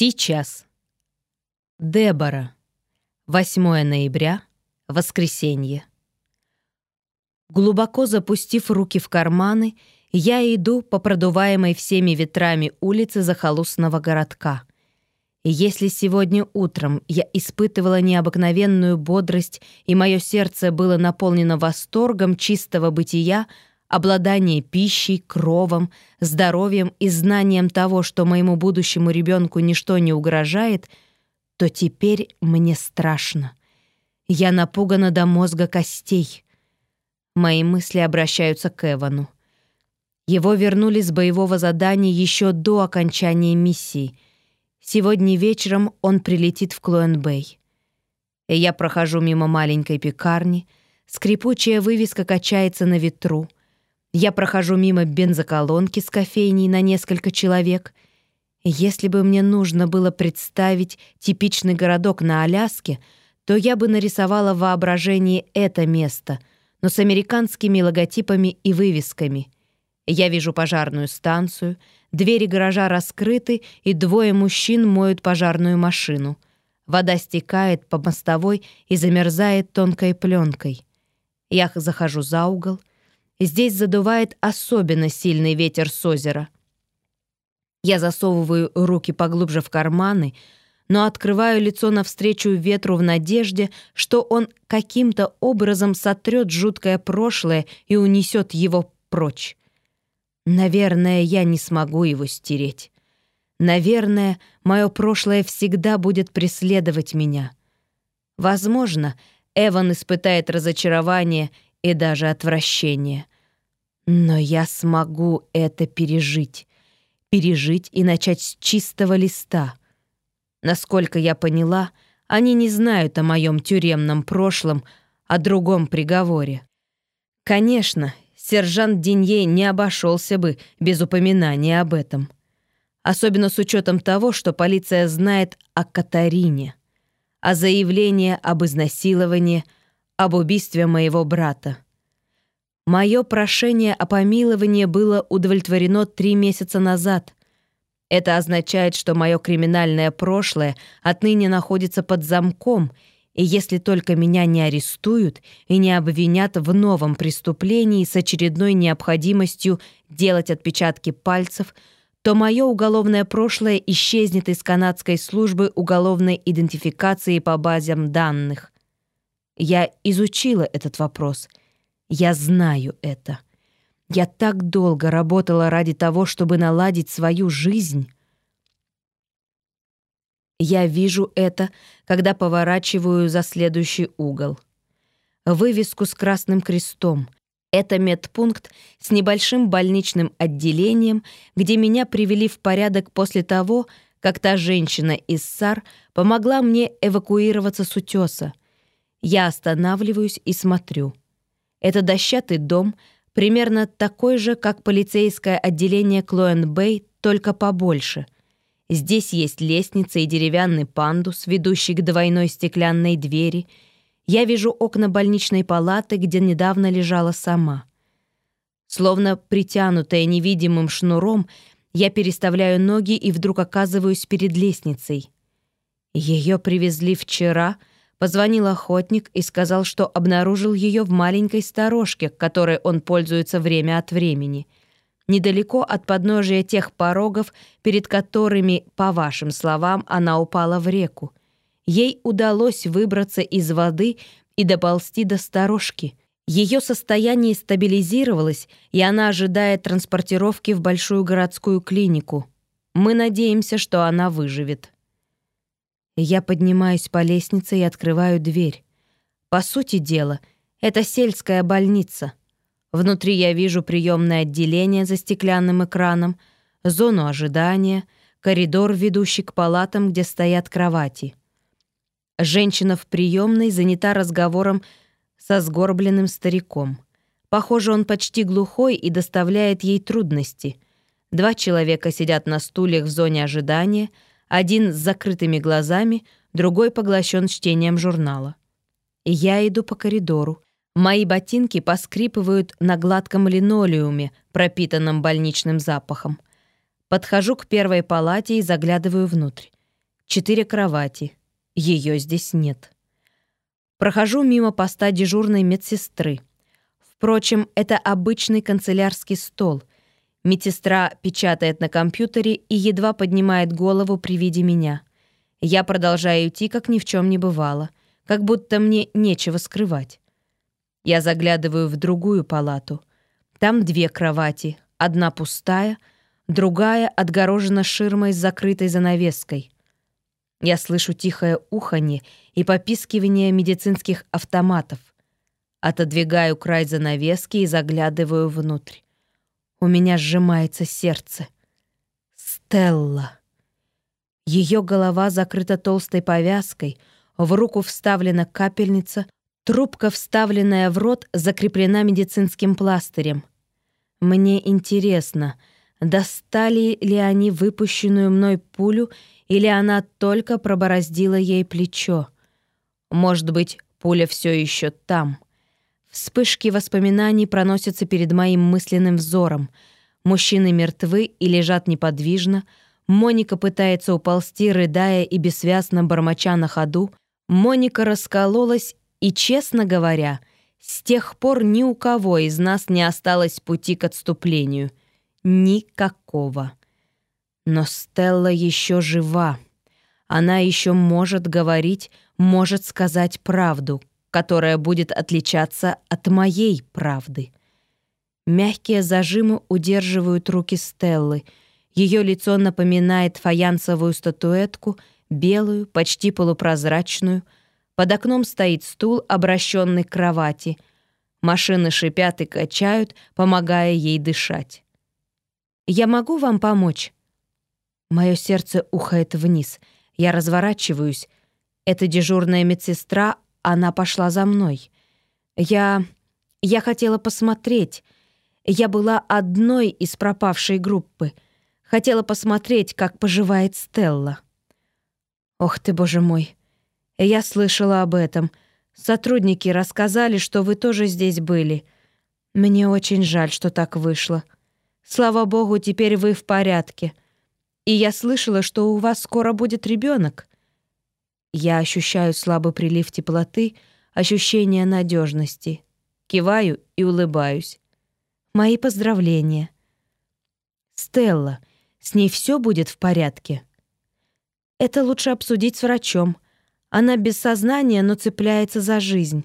Сейчас. Дебора. 8 ноября. Воскресенье. Глубоко запустив руки в карманы, я иду по продуваемой всеми ветрами улице захолустного городка. И если сегодня утром я испытывала необыкновенную бодрость, и мое сердце было наполнено восторгом чистого бытия — обладание пищей, кровом, здоровьем и знанием того, что моему будущему ребенку ничто не угрожает, то теперь мне страшно. Я напугана до мозга костей. Мои мысли обращаются к Эвану. Его вернули с боевого задания еще до окончания миссии. Сегодня вечером он прилетит в Клоэн-Бэй. Я прохожу мимо маленькой пекарни, скрипучая вывеска качается на ветру — я прохожу мимо бензоколонки с кофейней на несколько человек. Если бы мне нужно было представить типичный городок на Аляске, то я бы нарисовала в воображении это место, но с американскими логотипами и вывесками. Я вижу пожарную станцию, двери гаража раскрыты, и двое мужчин моют пожарную машину. Вода стекает по мостовой и замерзает тонкой пленкой. Я захожу за угол, Здесь задувает особенно сильный ветер с озера. Я засовываю руки поглубже в карманы, но открываю лицо навстречу ветру в надежде, что он каким-то образом сотрет жуткое прошлое и унесет его прочь. Наверное, я не смогу его стереть. Наверное, мое прошлое всегда будет преследовать меня. Возможно, Эван испытает разочарование и даже отвращение. Но я смогу это пережить. Пережить и начать с чистого листа. Насколько я поняла, они не знают о моем тюремном прошлом, о другом приговоре. Конечно, сержант Денье не обошелся бы без упоминания об этом. Особенно с учетом того, что полиция знает о Катарине, о заявлении об изнасиловании, об убийстве моего брата. Мое прошение о помиловании было удовлетворено три месяца назад. Это означает, что мое криминальное прошлое отныне находится под замком, и если только меня не арестуют и не обвинят в новом преступлении с очередной необходимостью делать отпечатки пальцев, то мое уголовное прошлое исчезнет из канадской службы уголовной идентификации по базам данных. Я изучила этот вопрос, я знаю это. Я так долго работала ради того, чтобы наладить свою жизнь. Я вижу это, когда поворачиваю за следующий угол. Вывеску с красным крестом. Это медпункт с небольшим больничным отделением, где меня привели в порядок после того, как та женщина из САР помогла мне эвакуироваться с утеса. Я останавливаюсь и смотрю. Это дощатый дом, примерно такой же, как полицейское отделение Клоэн-Бэй, только побольше. Здесь есть лестница и деревянный пандус, ведущий к двойной стеклянной двери. Я вижу окна больничной палаты, где недавно лежала сама. Словно притянутая невидимым шнуром, я переставляю ноги и вдруг оказываюсь перед лестницей. Ее привезли вчера — Позвонил охотник и сказал, что обнаружил ее в маленькой сторожке, которой он пользуется время от времени, недалеко от подножия тех порогов, перед которыми, по вашим словам, она упала в реку. Ей удалось выбраться из воды и доползти до сторожки. Ее состояние стабилизировалось, и она ожидает транспортировки в большую городскую клинику. Мы надеемся, что она выживет. Я поднимаюсь по лестнице и открываю дверь. По сути дела, это сельская больница. Внутри я вижу приемное отделение за стеклянным экраном, зону ожидания, коридор, ведущий к палатам, где стоят кровати. Женщина в приемной занята разговором со сгорбленным стариком. Похоже, он почти глухой и доставляет ей трудности. Два человека сидят на стульях в зоне ожидания — один с закрытыми глазами, другой поглощен чтением журнала. Я иду по коридору. Мои ботинки поскрипывают на гладком линолеуме, пропитанном больничным запахом. Подхожу к первой палате и заглядываю внутрь. Четыре кровати. Ее здесь нет. Прохожу мимо поста дежурной медсестры. Впрочем, это обычный канцелярский стол. Медсестра печатает на компьютере и едва поднимает голову при виде меня. Я продолжаю идти, как ни в чем не бывало, как будто мне нечего скрывать. Я заглядываю в другую палату. Там две кровати, одна пустая, другая отгорожена ширмой с закрытой занавеской. Я слышу тихое уханье и попискивание медицинских автоматов. Отодвигаю край занавески и заглядываю внутрь. У меня сжимается сердце. Стелла. Ее голова закрыта толстой повязкой, в руку вставлена капельница, трубка, вставленная в рот, закреплена медицинским пластырем. Мне интересно, достали ли они выпущенную мной пулю или она только пробороздила ей плечо. Может быть, пуля все еще там. Вспышки воспоминаний проносятся перед моим мысленным взором. Мужчины мертвы и лежат неподвижно. Моника пытается уползти, рыдая и бессвязно бормоча на ходу. Моника раскололась, и, честно говоря, с тех пор ни у кого из нас не осталось пути к отступлению. Никакого. Но Стелла еще жива. Она еще может говорить, может сказать правду, которая будет отличаться от моей правды. Мягкие зажимы удерживают руки Стеллы. Ее лицо напоминает фаянсовую статуэтку, белую, почти полупрозрачную. Под окном стоит стул, обращенный к кровати. Машины шипят и качают, помогая ей дышать. «Я могу вам помочь?» Мое сердце ухает вниз. Я разворачиваюсь. Это дежурная медсестра, она пошла за мной. Я... я хотела посмотреть. Я была одной из пропавшей группы. Хотела посмотреть, как поживает Стелла. Ох ты, боже мой. Я слышала об этом. Сотрудники рассказали, что вы тоже здесь были. Мне очень жаль, что так вышло. Слава богу, теперь вы в порядке. И я слышала, что у вас скоро будет ребенок. Я ощущаю слабый прилив теплоты, ощущение надежности. Киваю и улыбаюсь. Мои поздравления. Стелла, с ней все будет в порядке. Это лучше обсудить с врачом. Она без сознания, но цепляется за жизнь.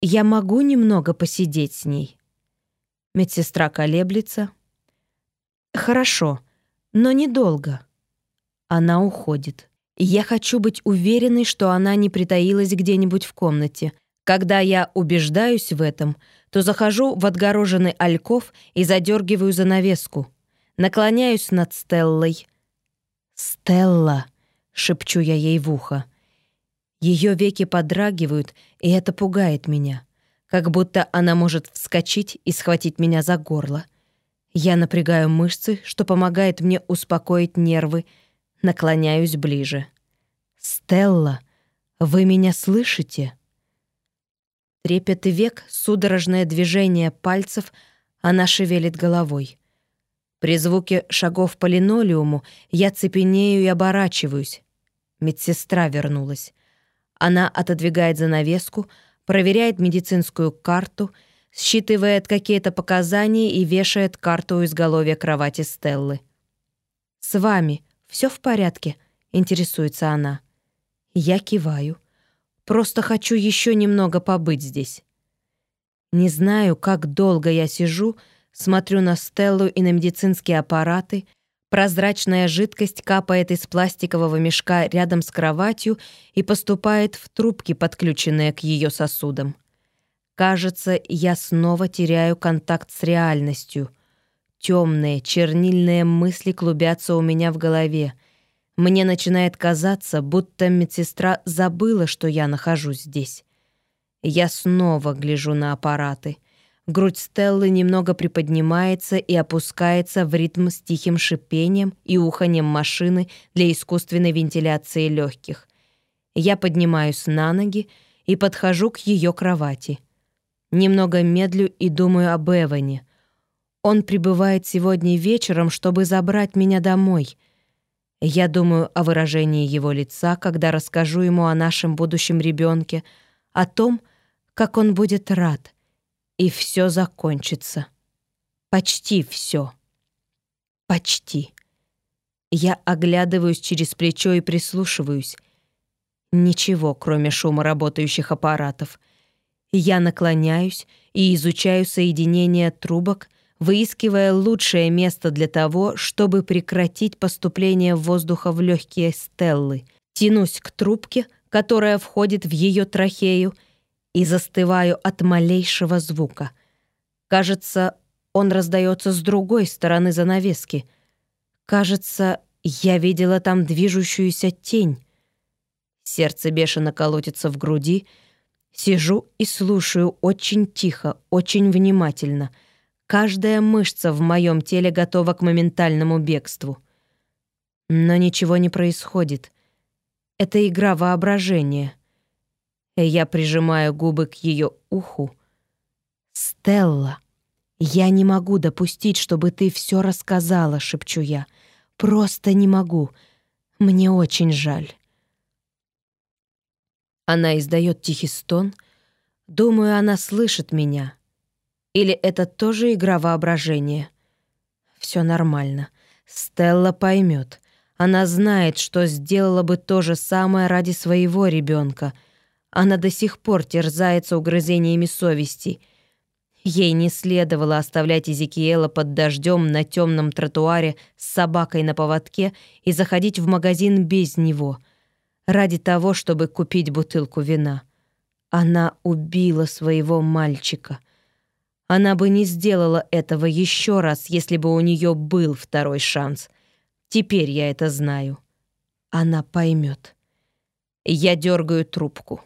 Я могу немного посидеть с ней. Медсестра колеблется. Хорошо но недолго. Она уходит. Я хочу быть уверенной, что она не притаилась где-нибудь в комнате. Когда я убеждаюсь в этом, то захожу в отгороженный альков и задергиваю занавеску. Наклоняюсь над Стеллой. «Стелла!» — шепчу я ей в ухо. Ее веки подрагивают, и это пугает меня. Как будто она может вскочить и схватить меня за горло. Я напрягаю мышцы, что помогает мне успокоить нервы, наклоняюсь ближе. «Стелла, вы меня слышите?» Трепет век, судорожное движение пальцев, она шевелит головой. При звуке шагов по линолеуму я цепенею и оборачиваюсь. Медсестра вернулась. Она отодвигает занавеску, проверяет медицинскую карту — считывает какие-то показания и вешает карту у изголовья кровати Стеллы. «С вами все в порядке?» — интересуется она. Я киваю. Просто хочу еще немного побыть здесь. Не знаю, как долго я сижу, смотрю на Стеллу и на медицинские аппараты. Прозрачная жидкость капает из пластикового мешка рядом с кроватью и поступает в трубки, подключенные к ее сосудам. Кажется, я снова теряю контакт с реальностью. Темные, чернильные мысли клубятся у меня в голове. Мне начинает казаться, будто медсестра забыла, что я нахожусь здесь. Я снова гляжу на аппараты. Грудь Стеллы немного приподнимается и опускается в ритм с тихим шипением и уханьем машины для искусственной вентиляции легких. Я поднимаюсь на ноги и подхожу к ее кровати — Немного медлю и думаю об Эване. Он прибывает сегодня вечером, чтобы забрать меня домой. Я думаю о выражении его лица, когда расскажу ему о нашем будущем ребенке, о том, как он будет рад, и все закончится. Почти все. Почти. Я оглядываюсь через плечо и прислушиваюсь. Ничего, кроме шума работающих аппаратов. Я наклоняюсь и изучаю соединение трубок, выискивая лучшее место для того, чтобы прекратить поступление воздуха в легкие Стеллы. Тянусь к трубке, которая входит в ее трахею, и застываю от малейшего звука. Кажется, он раздается с другой стороны занавески. Кажется, я видела там движущуюся тень. Сердце бешено колотится в груди. Сижу и слушаю очень тихо, очень внимательно. Каждая мышца в моем теле готова к моментальному бегству. Но ничего не происходит. Это игра воображения. Я прижимаю губы к ее уху. «Стелла, я не могу допустить, чтобы ты все рассказала», — шепчу я. «Просто не могу. Мне очень жаль». Она издает тихий стон. Думаю, она слышит меня. Или это тоже игра воображения? Все нормально. Стелла поймет. Она знает, что сделала бы то же самое ради своего ребенка. Она до сих пор терзается угрызениями совести. Ей не следовало оставлять Эзекиэла под дождем на темном тротуаре с собакой на поводке и заходить в магазин без него — ради того, чтобы купить бутылку вина. Она убила своего мальчика. Она бы не сделала этого еще раз, если бы у нее был второй шанс. Теперь я это знаю. Она поймет. Я дергаю трубку.